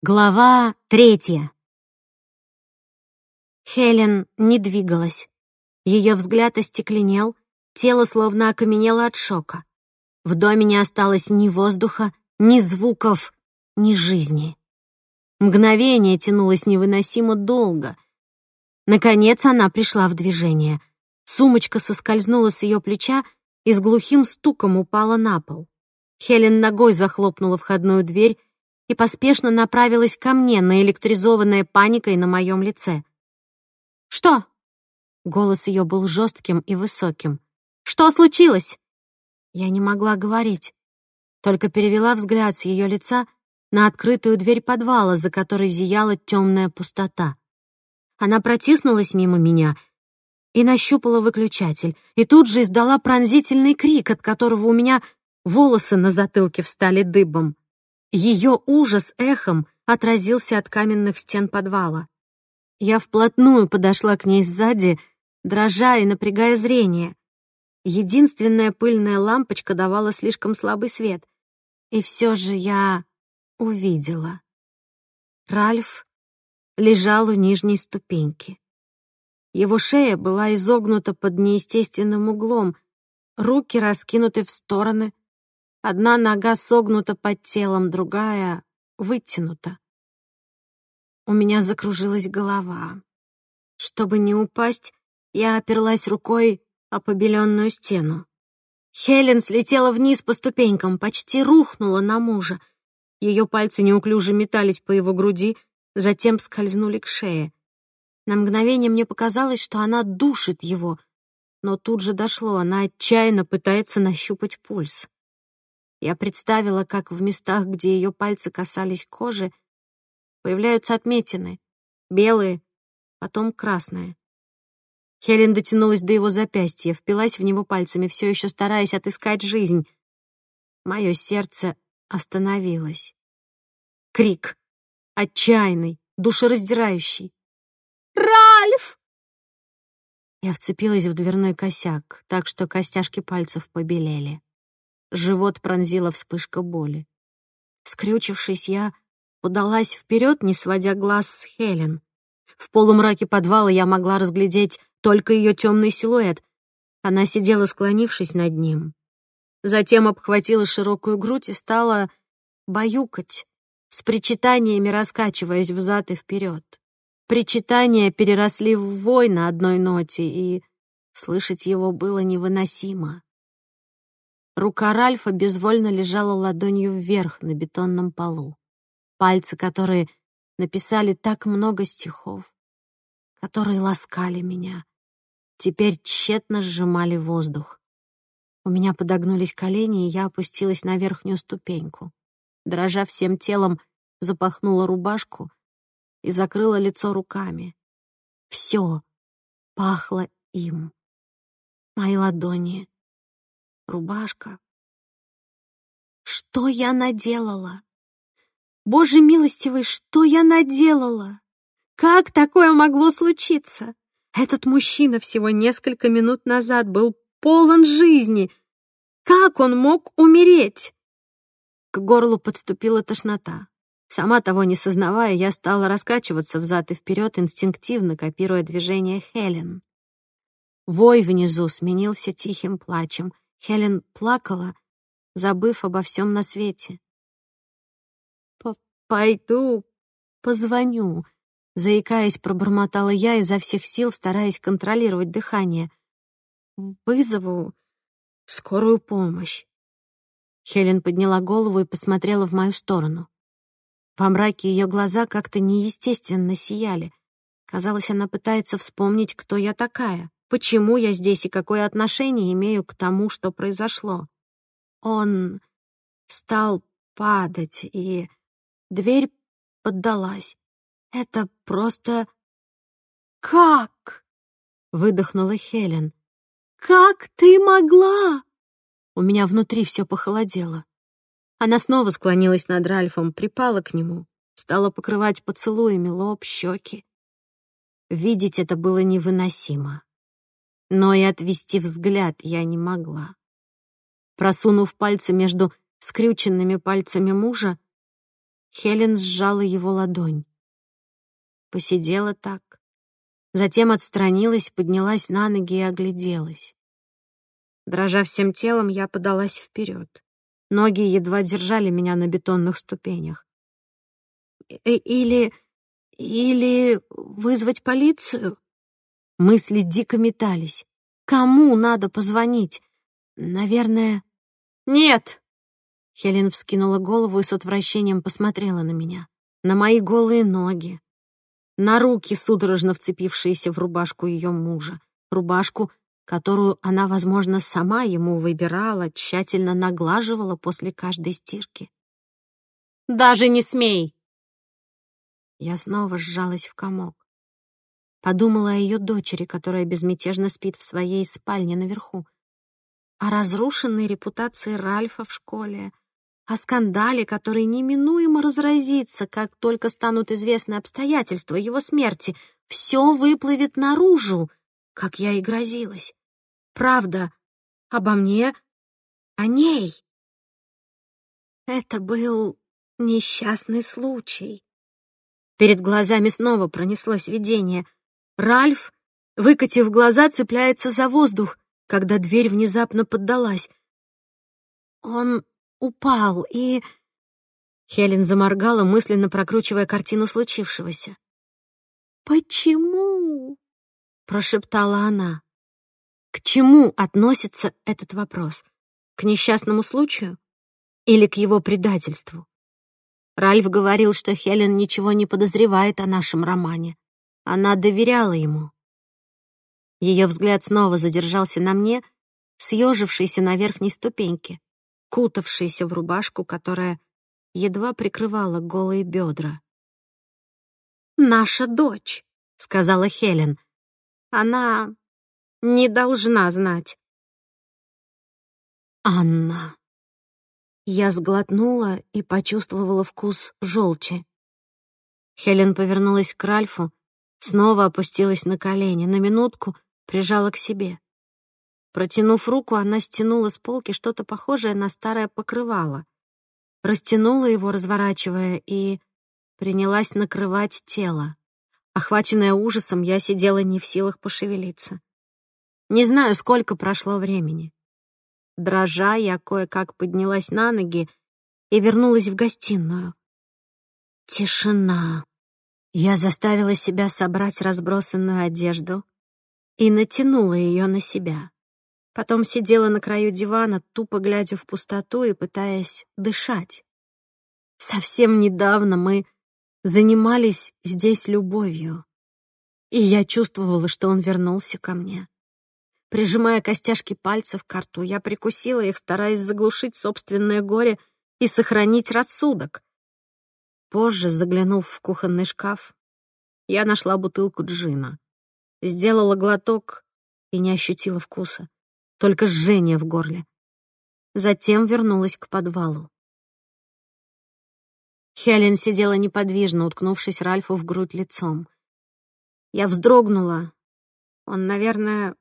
Глава третья. Хелен не двигалась. Ее взгляд остекленел, тело словно окаменело от шока. В доме не осталось ни воздуха, ни звуков, ни жизни. Мгновение тянулось невыносимо долго. Наконец она пришла в движение. Сумочка соскользнула с ее плеча и с глухим стуком упала на пол. Хелен ногой захлопнула входную дверь и поспешно направилась ко мне, наэлектризованная паникой на моем лице. «Что?» Голос ее был жестким и высоким. «Что случилось?» Я не могла говорить, только перевела взгляд с ее лица на открытую дверь подвала, за которой зияла темная пустота. Она протиснулась мимо меня и нащупала выключатель, и тут же издала пронзительный крик, от которого у меня волосы на затылке встали дыбом. Ее ужас эхом отразился от каменных стен подвала. Я вплотную подошла к ней сзади, дрожа и напрягая зрение. Единственная пыльная лампочка давала слишком слабый свет. И все же я увидела. Ральф лежал у нижней ступеньки. Его шея была изогнута под неестественным углом, руки раскинуты в стороны, Одна нога согнута под телом, другая вытянута. У меня закружилась голова. Чтобы не упасть, я оперлась рукой о побеленную стену. Хелен слетела вниз по ступенькам, почти рухнула на мужа. Ее пальцы неуклюже метались по его груди, затем скользнули к шее. На мгновение мне показалось, что она душит его, но тут же дошло, она отчаянно пытается нащупать пульс. Я представила, как в местах, где ее пальцы касались кожи, появляются отметины, белые, потом красные. Хелен дотянулась до его запястья, впилась в него пальцами, все еще стараясь отыскать жизнь. Мое сердце остановилось. Крик. Отчаянный, душераздирающий. «Ральф!» Я вцепилась в дверной косяк, так что костяшки пальцев побелели. Живот пронзила вспышка боли. Скрючившись, я подалась вперед, не сводя глаз с Хелен. В полумраке подвала я могла разглядеть только ее темный силуэт. Она сидела, склонившись над ним. Затем обхватила широкую грудь и стала баюкать, с причитаниями раскачиваясь взад и вперед. Причитания переросли в вой на одной ноте, и слышать его было невыносимо. Рука Ральфа безвольно лежала ладонью вверх на бетонном полу. Пальцы, которые написали так много стихов, которые ласкали меня, теперь тщетно сжимали воздух. У меня подогнулись колени, и я опустилась на верхнюю ступеньку. Дрожа всем телом, запахнула рубашку и закрыла лицо руками. Все пахло им. Мои ладони, рубашка. Что я наделала? Боже милостивый, что я наделала? Как такое могло случиться? Этот мужчина всего несколько минут назад был полон жизни. Как он мог умереть? К горлу подступила тошнота. Сама того не сознавая, я стала раскачиваться взад и вперед, инстинктивно копируя движения Хелен. Вой внизу сменился тихим плачем — Хелен плакала, забыв обо всем на свете. «Пойду, позвоню», — заикаясь, пробормотала я изо всех сил, стараясь контролировать дыхание. «Вызову скорую помощь». Хелен подняла голову и посмотрела в мою сторону. Во мраке ее глаза как-то неестественно сияли. Казалось, она пытается вспомнить, кто я такая почему я здесь и какое отношение имею к тому, что произошло. Он стал падать, и дверь поддалась. Это просто... «Как?» — выдохнула Хелен. «Как ты могла?» У меня внутри все похолодело. Она снова склонилась над Ральфом, припала к нему, стала покрывать поцелуями лоб, щеки. Видеть это было невыносимо но и отвести взгляд я не могла. Просунув пальцы между скрюченными пальцами мужа, Хелен сжала его ладонь. Посидела так. Затем отстранилась, поднялась на ноги и огляделась. Дрожа всем телом, я подалась вперед. Ноги едва держали меня на бетонных ступенях. «Или... или вызвать полицию?» Мысли дико метались. «Кому надо позвонить? Наверное...» «Нет!» Хелен вскинула голову и с отвращением посмотрела на меня. На мои голые ноги. На руки, судорожно вцепившиеся в рубашку ее мужа. Рубашку, которую она, возможно, сама ему выбирала, тщательно наглаживала после каждой стирки. «Даже не смей!» Я снова сжалась в комок. Подумала о ее дочери, которая безмятежно спит в своей спальне наверху. О разрушенной репутации Ральфа в школе. О скандале, который неминуемо разразится, как только станут известны обстоятельства его смерти. Все выплывет наружу, как я и грозилась правда обо мне, о ней. Это был несчастный случай. Перед глазами снова пронеслось видение. Ральф, выкатив глаза, цепляется за воздух, когда дверь внезапно поддалась. Он упал и... Хелен заморгала, мысленно прокручивая картину случившегося. «Почему?» — прошептала она. К чему относится этот вопрос? К несчастному случаю или к его предательству? Ральф говорил, что Хелен ничего не подозревает о нашем романе. Она доверяла ему. Ее взгляд снова задержался на мне, съежившейся на верхней ступеньке, кутавшейся в рубашку, которая едва прикрывала голые бедра. «Наша дочь», — сказала Хелен. «Она не должна знать. Анна. Я сглотнула и почувствовала вкус желчи. Хелен повернулась к Ральфу, снова опустилась на колени, на минутку прижала к себе. Протянув руку, она стянула с полки что-то похожее на старое покрывало, растянула его, разворачивая, и принялась накрывать тело. Охваченная ужасом, я сидела не в силах пошевелиться. Не знаю, сколько прошло времени. Дрожа, я кое-как поднялась на ноги и вернулась в гостиную. Тишина. Я заставила себя собрать разбросанную одежду и натянула ее на себя. Потом сидела на краю дивана, тупо глядя в пустоту и пытаясь дышать. Совсем недавно мы занимались здесь любовью, и я чувствовала, что он вернулся ко мне. Прижимая костяшки пальцев к рту, я прикусила их, стараясь заглушить собственное горе и сохранить рассудок. Позже, заглянув в кухонный шкаф, я нашла бутылку джина. Сделала глоток и не ощутила вкуса, только жжение в горле. Затем вернулась к подвалу. Хелен сидела неподвижно, уткнувшись Ральфу в грудь лицом. Я вздрогнула. Он, наверное,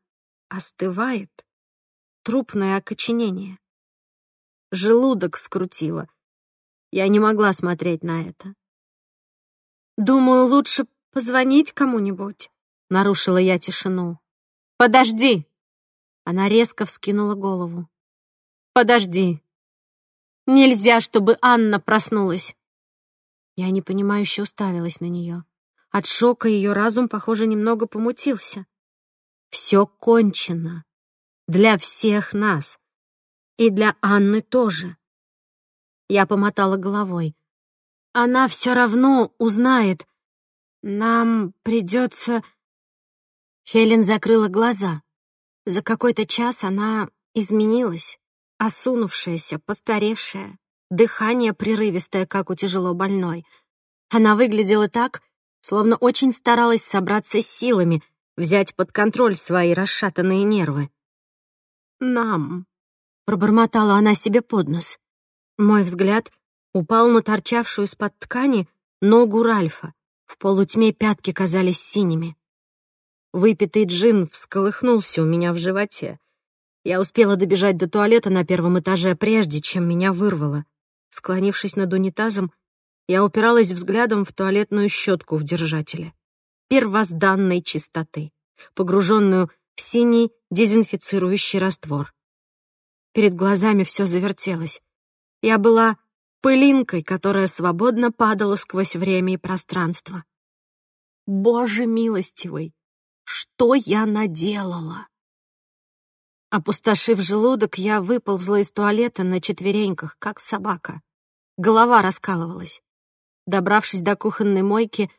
остывает. Трупное окоченение. Желудок скрутило. Я не могла смотреть на это. «Думаю, лучше позвонить кому-нибудь», — нарушила я тишину. «Подожди!» Она резко вскинула голову. «Подожди! Нельзя, чтобы Анна проснулась!» Я непонимающе уставилась на нее. От шока ее разум, похоже, немного помутился. Все кончено. Для всех нас. И для Анны тоже. Я помотала головой. Она все равно узнает. Нам придется... Хелен закрыла глаза. За какой-то час она изменилась. Осунувшаяся, постаревшая. Дыхание прерывистое, как у тяжело больной. Она выглядела так, словно очень старалась собраться с силами — взять под контроль свои расшатанные нервы. «Нам», — пробормотала она себе под нос. Мой взгляд упал на торчавшую из-под ткани ногу Ральфа. В полутьме пятки казались синими. Выпитый джин всколыхнулся у меня в животе. Я успела добежать до туалета на первом этаже, прежде чем меня вырвало. Склонившись над унитазом, Я упиралась взглядом в туалетную щетку в держателе. Первозданной чистоты, погруженную в синий дезинфицирующий раствор. Перед глазами все завертелось. Я была пылинкой, которая свободно падала сквозь время и пространство. Боже милостивый, что я наделала? Опустошив желудок, я выползла из туалета на четвереньках, как собака. Голова раскалывалась. Добравшись до кухонной мойки,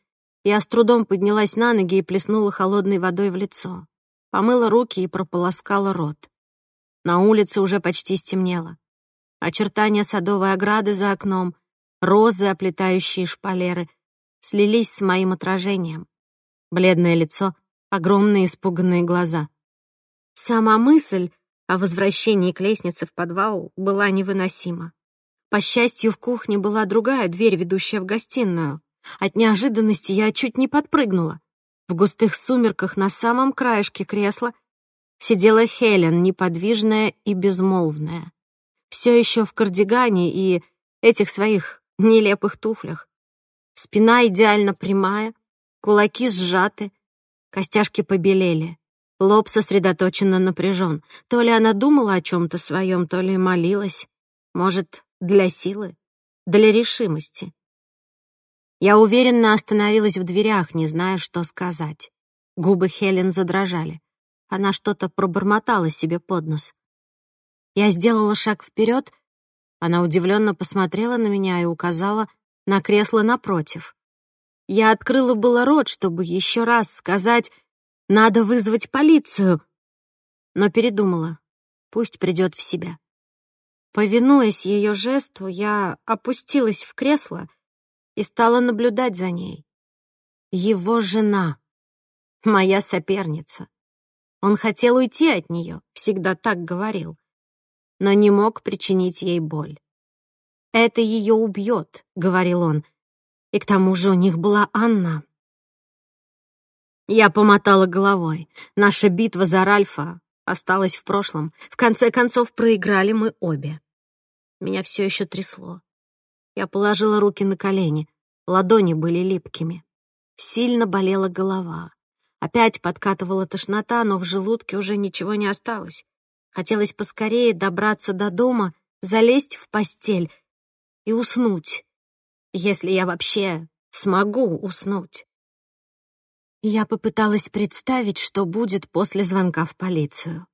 я с трудом поднялась на ноги и плеснула холодной водой в лицо. Помыла руки и прополоскала рот. На улице уже почти стемнело. Очертания садовой ограды за окном, розы, оплетающие шпалеры, слились с моим отражением. Бледное лицо, огромные испуганные глаза. Сама мысль о возвращении к лестнице в подвал была невыносима. По счастью, в кухне была другая дверь, ведущая в гостиную. От неожиданности я чуть не подпрыгнула. В густых сумерках на самом краешке кресла сидела Хелен, неподвижная и безмолвная. Все еще в кардигане и этих своих нелепых туфлях. Спина идеально прямая, кулаки сжаты, костяшки побелели. Лоб сосредоточенно напряжен. То ли она думала о чем-то своем, то ли молилась. Может, для силы, для решимости. Я уверенно остановилась в дверях, не зная, что сказать. Губы Хелен задрожали. Она что-то пробормотала себе под нос. Я сделала шаг вперед. Она удивленно посмотрела на меня и указала на кресло напротив. Я открыла было рот, чтобы еще раз сказать надо вызвать полицию. Но передумала. Пусть придет в себя. Повинуясь ее жесту, я опустилась в кресло и стала наблюдать за ней. Его жена. Моя соперница. Он хотел уйти от нее, всегда так говорил, но не мог причинить ей боль. «Это ее убьет», — говорил он. И к тому же у них была Анна. Я помотала головой. Наша битва за Ральфа осталась в прошлом. В конце концов, проиграли мы обе. Меня все еще трясло. Я положила руки на колени. Ладони были липкими. Сильно болела голова. Опять подкатывала тошнота, но в желудке уже ничего не осталось. Хотелось поскорее добраться до дома, залезть в постель и уснуть, если я вообще смогу уснуть. Я попыталась представить, что будет после звонка в полицию.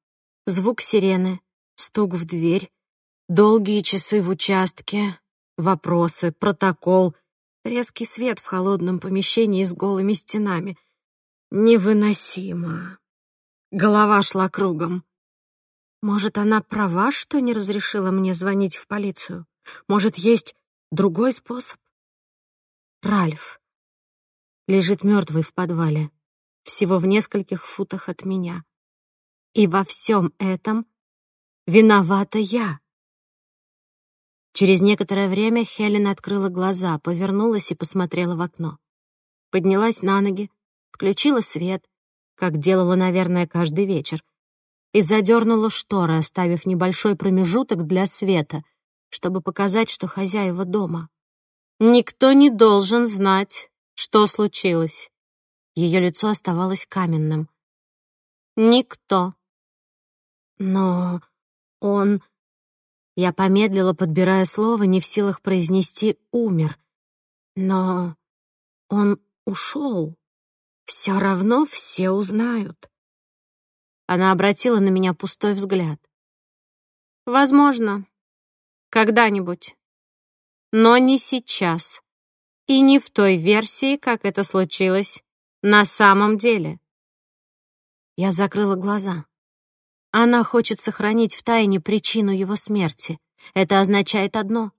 Звук сирены, стук в дверь, долгие часы в участке, вопросы, протокол, резкий свет в холодном помещении с голыми стенами. Невыносимо. Голова шла кругом. Может, она права, что не разрешила мне звонить в полицию? Может, есть другой способ? Ральф лежит мертвый в подвале, всего в нескольких футах от меня. И во всем этом виновата я. Через некоторое время Хелен открыла глаза, повернулась и посмотрела в окно. Поднялась на ноги, включила свет, как делала, наверное, каждый вечер, и задернула шторы, оставив небольшой промежуток для света, чтобы показать, что хозяева дома. Никто не должен знать, что случилось? Ее лицо оставалось каменным. Никто. Но он... Я помедлила, подбирая слово, не в силах произнести «умер». Но он ушел. Все равно все узнают. Она обратила на меня пустой взгляд. Возможно, когда-нибудь. Но не сейчас и не в той версии, как это случилось на самом деле. Я закрыла глаза. Она хочет сохранить в тайне причину его смерти. Это означает одно.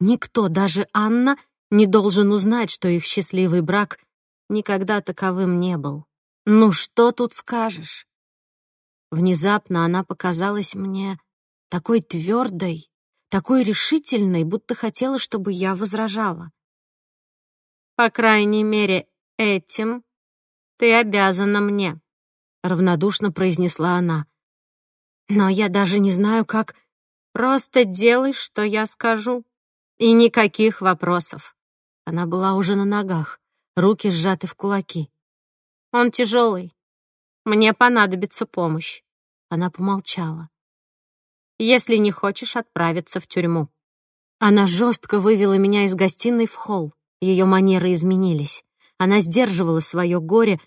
Никто, даже Анна, не должен узнать, что их счастливый брак никогда таковым не был. Ну что тут скажешь? Внезапно она показалась мне такой твердой, такой решительной, будто хотела, чтобы я возражала. По крайней мере, этим ты обязана мне», — равнодушно произнесла она. «Но я даже не знаю, как...» «Просто делай, что я скажу, и никаких вопросов. Она была уже на ногах, руки сжаты в кулаки. «Он тяжелый. Мне понадобится помощь». Она помолчала. «Если не хочешь отправиться в тюрьму». Она жестко вывела меня из гостиной в холл. Ее манеры изменились. Она сдерживала свое горе,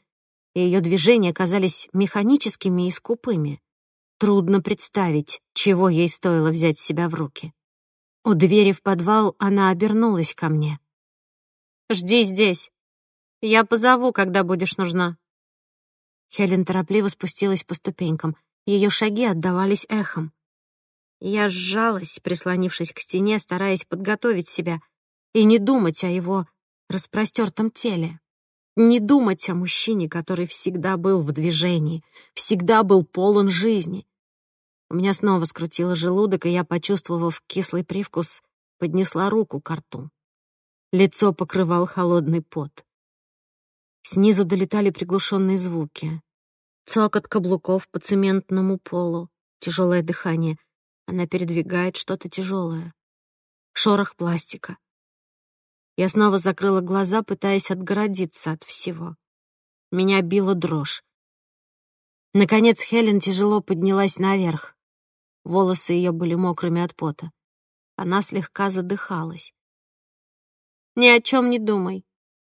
и ее движения казались механическими и скупыми. Трудно представить, чего ей стоило взять себя в руки. У двери в подвал она обернулась ко мне. «Жди здесь. Я позову, когда будешь нужна». Хелен торопливо спустилась по ступенькам. Ее шаги отдавались эхом. Я сжалась, прислонившись к стене, стараясь подготовить себя и не думать о его распростертом теле. Не думать о мужчине, который всегда был в движении, всегда был полон жизни. У меня снова скрутило желудок, и я, почувствовав кислый привкус, поднесла руку к рту. Лицо покрывал холодный пот. Снизу долетали приглушенные звуки. Цокот каблуков по цементному полу, тяжелое дыхание. Она передвигает что-то тяжелое. Шорох пластика. Я снова закрыла глаза, пытаясь отгородиться от всего. Меня била дрожь. Наконец Хелен тяжело поднялась наверх. Волосы ее были мокрыми от пота. Она слегка задыхалась. «Ни о чем не думай.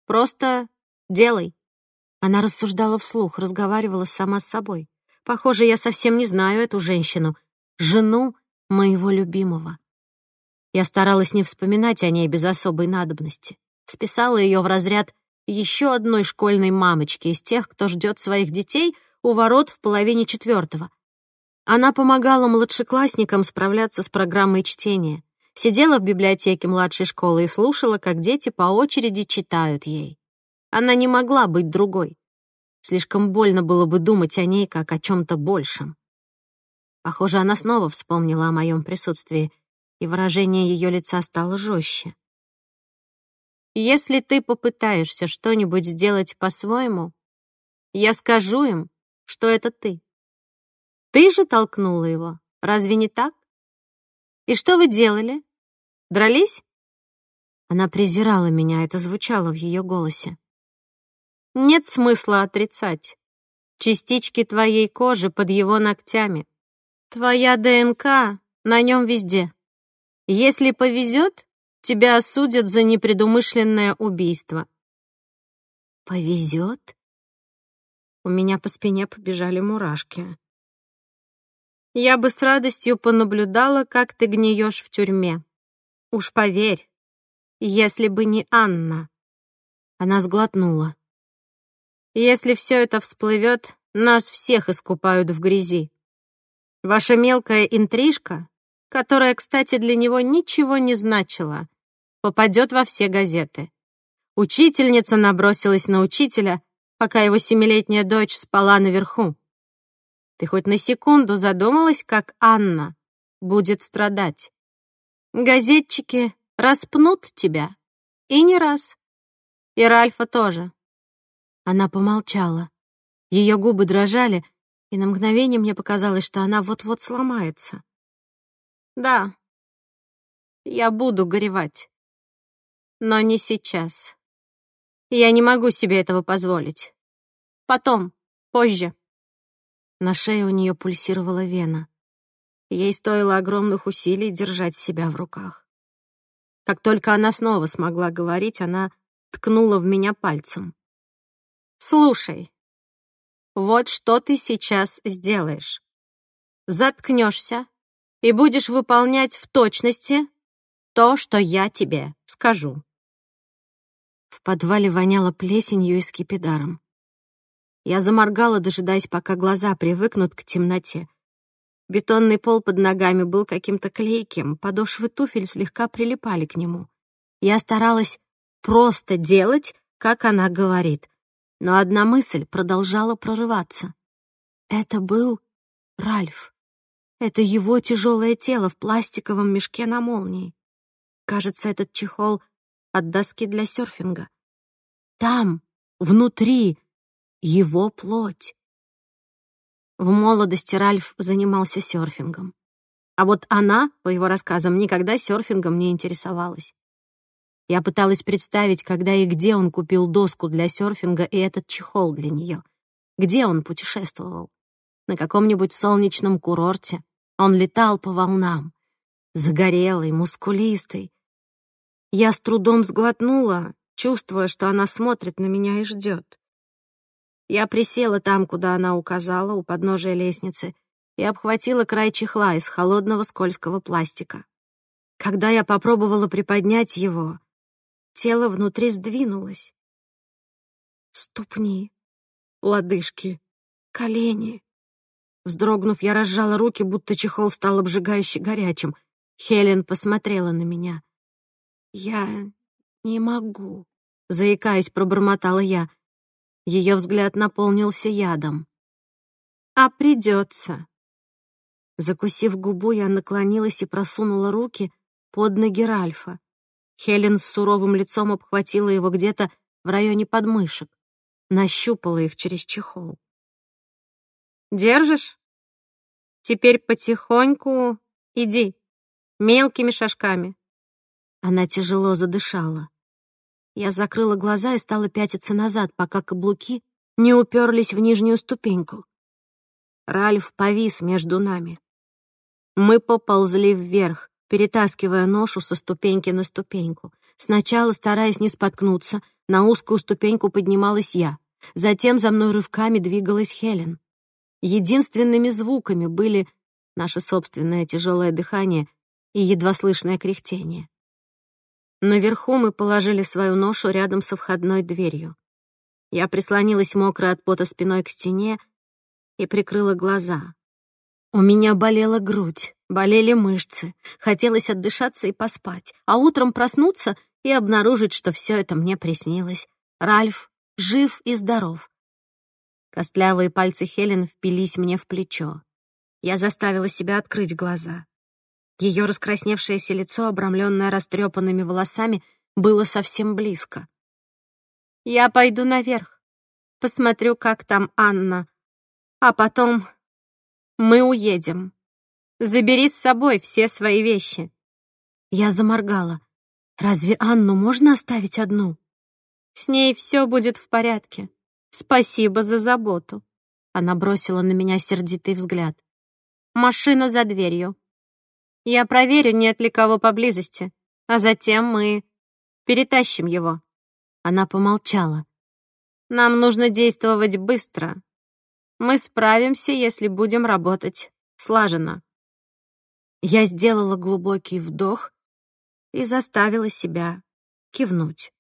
Просто делай». Она рассуждала вслух, разговаривала сама с собой. Похоже, я совсем не знаю эту женщину, жену моего любимого. Я старалась не вспоминать о ней без особой надобности. Списала ее в разряд еще одной школьной мамочки из тех, кто ждет своих детей у ворот в половине четвертого. Она помогала младшеклассникам справляться с программой чтения, сидела в библиотеке младшей школы и слушала, как дети по очереди читают ей. Она не могла быть другой. Слишком больно было бы думать о ней как о чем-то большем. Похоже, она снова вспомнила о моем присутствии и выражение ее лица стало жестче. «Если ты попытаешься что-нибудь сделать по-своему, я скажу им, что это ты. Ты же толкнула его, разве не так? И что вы делали? Дрались?» Она презирала меня, это звучало в ее голосе. «Нет смысла отрицать. Частички твоей кожи под его ногтями. Твоя ДНК на нем везде. Если повезет, тебя осудят за непредумышленное убийство. Повезет? У меня по спине побежали мурашки. Я бы с радостью понаблюдала, как ты гниешь в тюрьме. Уж поверь, если бы не Анна. Она сглотнула. Если все это всплывет, нас всех искупают в грязи. Ваша мелкая интрижка которая, кстати, для него ничего не значила, попадет во все газеты. Учительница набросилась на учителя, пока его семилетняя дочь спала наверху. Ты хоть на секунду задумалась, как Анна будет страдать? Газетчики распнут тебя. И не раз. И Ральфа тоже. Она помолчала. Ее губы дрожали, и на мгновение мне показалось, что она вот-вот сломается. Да, я буду горевать. Но не сейчас. Я не могу себе этого позволить. Потом, позже. На шее у нее пульсировала вена. Ей стоило огромных усилий держать себя в руках. Как только она снова смогла говорить, она ткнула в меня пальцем. «Слушай, вот что ты сейчас сделаешь. Заткнешься и будешь выполнять в точности то, что я тебе скажу». В подвале воняло плесенью и скипидаром. Я заморгала, дожидаясь, пока глаза привыкнут к темноте. Бетонный пол под ногами был каким-то клейким, подошвы туфель слегка прилипали к нему. Я старалась просто делать, как она говорит, но одна мысль продолжала прорываться. Это был Ральф. Это его тяжелое тело в пластиковом мешке на молнии. Кажется, этот чехол от доски для серфинга. Там, внутри, его плоть. В молодости Ральф занимался серфингом. А вот она, по его рассказам, никогда серфингом не интересовалась. Я пыталась представить, когда и где он купил доску для серфинга и этот чехол для нее. Где он путешествовал? На каком-нибудь солнечном курорте. Он летал по волнам. Загорелый, мускулистый. Я с трудом сглотнула, чувствуя, что она смотрит на меня и ждет. Я присела там, куда она указала, у подножия лестницы, и обхватила край чехла из холодного скользкого пластика. Когда я попробовала приподнять его, тело внутри сдвинулось. Ступни, лодыжки, колени. Вздрогнув, я разжала руки, будто чехол стал обжигающе горячим. Хелен посмотрела на меня. «Я не могу», — заикаясь, пробормотала я. Ее взгляд наполнился ядом. «А придется». Закусив губу, я наклонилась и просунула руки под ноги Ральфа. Хелен с суровым лицом обхватила его где-то в районе подмышек, нащупала их через чехол. «Держишь? Теперь потихоньку иди, мелкими шажками». Она тяжело задышала. Я закрыла глаза и стала пятиться назад, пока каблуки не уперлись в нижнюю ступеньку. Ральф повис между нами. Мы поползли вверх, перетаскивая ношу со ступеньки на ступеньку. Сначала, стараясь не споткнуться, на узкую ступеньку поднималась я. Затем за мной рывками двигалась Хелен. Единственными звуками были наше собственное тяжелое дыхание и едва слышное кряхтение. Наверху мы положили свою ношу рядом со входной дверью. Я прислонилась мокрой от пота спиной к стене и прикрыла глаза. У меня болела грудь, болели мышцы, хотелось отдышаться и поспать, а утром проснуться и обнаружить, что все это мне приснилось. Ральф жив и здоров. Костлявые пальцы Хелен впились мне в плечо. Я заставила себя открыть глаза. Ее раскрасневшееся лицо, обрамленное растрепанными волосами, было совсем близко. «Я пойду наверх, посмотрю, как там Анна, а потом мы уедем. Забери с собой все свои вещи». Я заморгала. «Разве Анну можно оставить одну?» «С ней все будет в порядке. Спасибо за заботу». Она бросила на меня сердитый взгляд. «Машина за дверью. Я проверю, нет ли кого поблизости, а затем мы перетащим его». Она помолчала. «Нам нужно действовать быстро. Мы справимся, если будем работать слаженно». Я сделала глубокий вдох и заставила себя кивнуть.